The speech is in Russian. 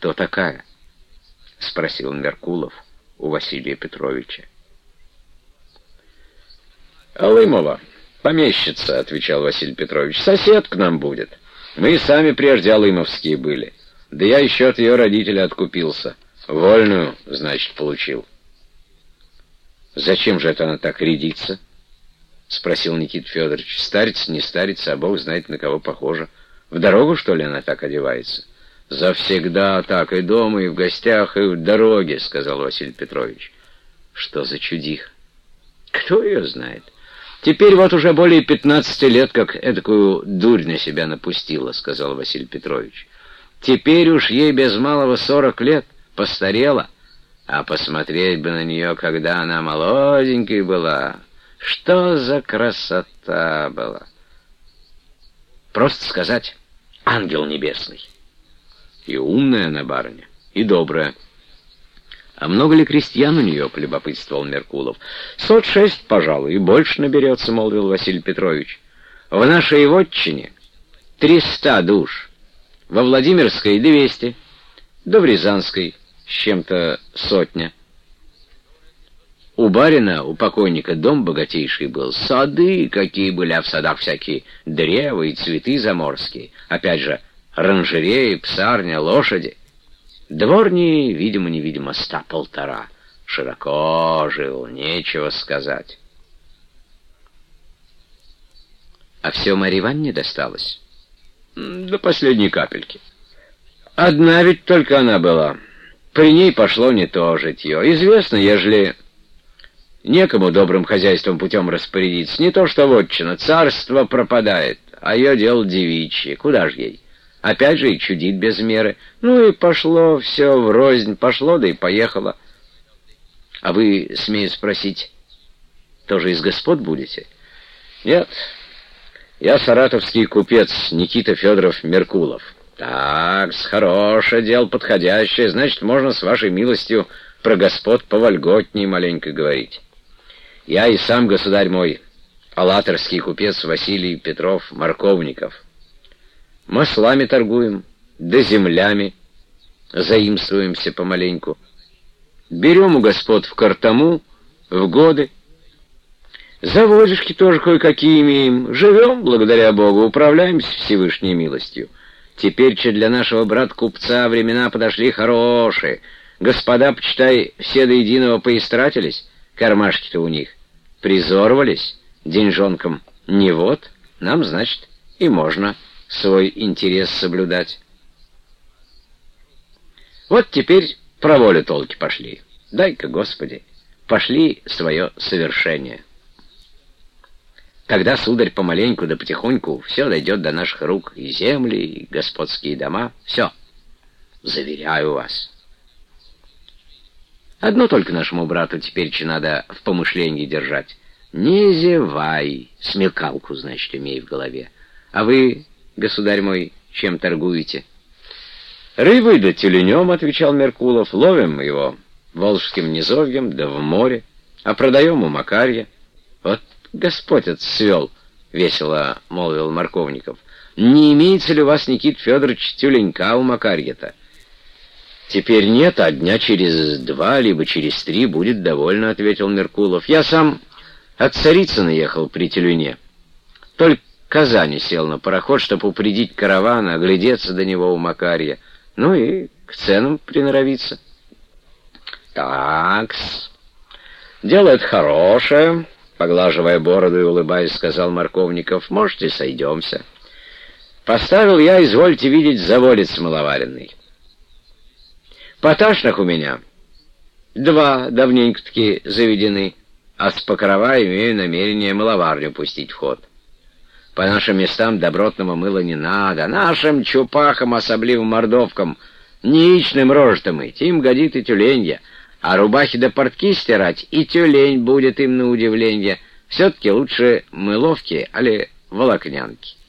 «Кто такая?» — спросил Меркулов у Василия Петровича. «Алымова, помещица», — отвечал Василий Петрович. «Сосед к нам будет. Мы сами прежде алымовские были. Да я еще от ее родителя откупился. Вольную, значит, получил». «Зачем же это она так рядится?» — спросил Никит Федорович. «Старец, не старец, а Бог знает, на кого похожа. В дорогу, что ли, она так одевается?» «Завсегда так, и дома, и в гостях, и в дороге», — сказал Василий Петрович. «Что за чудих? «Кто ее знает?» «Теперь вот уже более пятнадцати лет, как эдакую дурь на себя напустила», — сказал Василий Петрович. «Теперь уж ей без малого сорок лет, постарела. А посмотреть бы на нее, когда она молоденькой была. Что за красота была!» «Просто сказать, ангел небесный». И умная она барыня, и добрая. «А много ли крестьян у нее?» — полюбопытствовал Меркулов. «Сот шесть, пожалуй, и больше наберется», — молвил Василий Петрович. «В нашей вотчине триста душ, во Владимирской — двести, да в Рязанской с чем-то сотня». У барина, у покойника, дом богатейший был. Сады какие были, а в садах всякие древа и цветы заморские. Опять же, оранжереи, псарня, лошади. Дворни, видимо-невидимо, ста полтора. Широко жил, нечего сказать. А все Марье Ивановне досталось? До последней капельки. Одна ведь только она была. При ней пошло не то житье. Известно, ежели некому добрым хозяйством путем распорядиться, не то что вотчина, царство пропадает, а ее дело девичье. Куда ж ей? Опять же и чудит без меры. Ну и пошло все врознь, пошло да и поехало. А вы, смею спросить, тоже из господ будете? Нет, я саратовский купец Никита Федоров Меркулов. Так, с хорошее дело подходящее, значит, можно с вашей милостью про господ повольготней маленько говорить. Я и сам, государь мой, алаторский купец Василий Петров Марковников — Маслами торгуем, да землями. Заимствуемся помаленьку. Берем у господ в картому, в годы. Заводишки тоже кое-какие имеем. Живем, благодаря Богу, управляемся Всевышней милостью. Теперь че для нашего брат-купца времена подошли хорошие. Господа, почитай, все до единого поистратились, кармашки-то у них. Призорвались, деньжонком не вот, нам, значит, и можно свой интерес соблюдать. Вот теперь про волю толки пошли. Дай-ка, Господи, пошли свое совершение. Тогда, сударь, помаленьку да потихоньку все дойдет до наших рук, и земли, и господские дома, все. Заверяю вас. Одно только нашему брату теперь че надо в помышлении держать. Не зевай, смекалку, значит, имей в голове. А вы государь мой, чем торгуете?» «Рыбой да тюленем», — отвечал Меркулов, — «ловим его волжским низовьем да в море, а продаем у Макарья». «Вот Господь отсвел», — весело молвил Марковников. «Не имеется ли у вас, Никит Федорович, тюленька у Макарья-то?» «Теперь нет, а дня через два, либо через три будет довольно», — ответил Меркулов. «Я сам от Царицына ехал при тюлене. Только Казани сел на пароход, чтобы упредить караван, оглядеться до него у Макарья, ну и к ценам приноровиться. «Такс, дело это хорошее», — поглаживая бороду и улыбаясь, сказал Марковников. «Можете, сойдемся». Поставил я, извольте видеть, заводец маловаренный. Поташных у меня два давненько-таки заведены, а с покрова имею намерение маловарню пустить в ход. По нашим местам добротного мыла не надо. Нашим чупахам, особливо мордовкам, неичным рожетом мыть, им годит и тюленья. А рубахи да портки стирать, и тюлень будет им на удивление. Все-таки лучше мыловки, али волокнянки.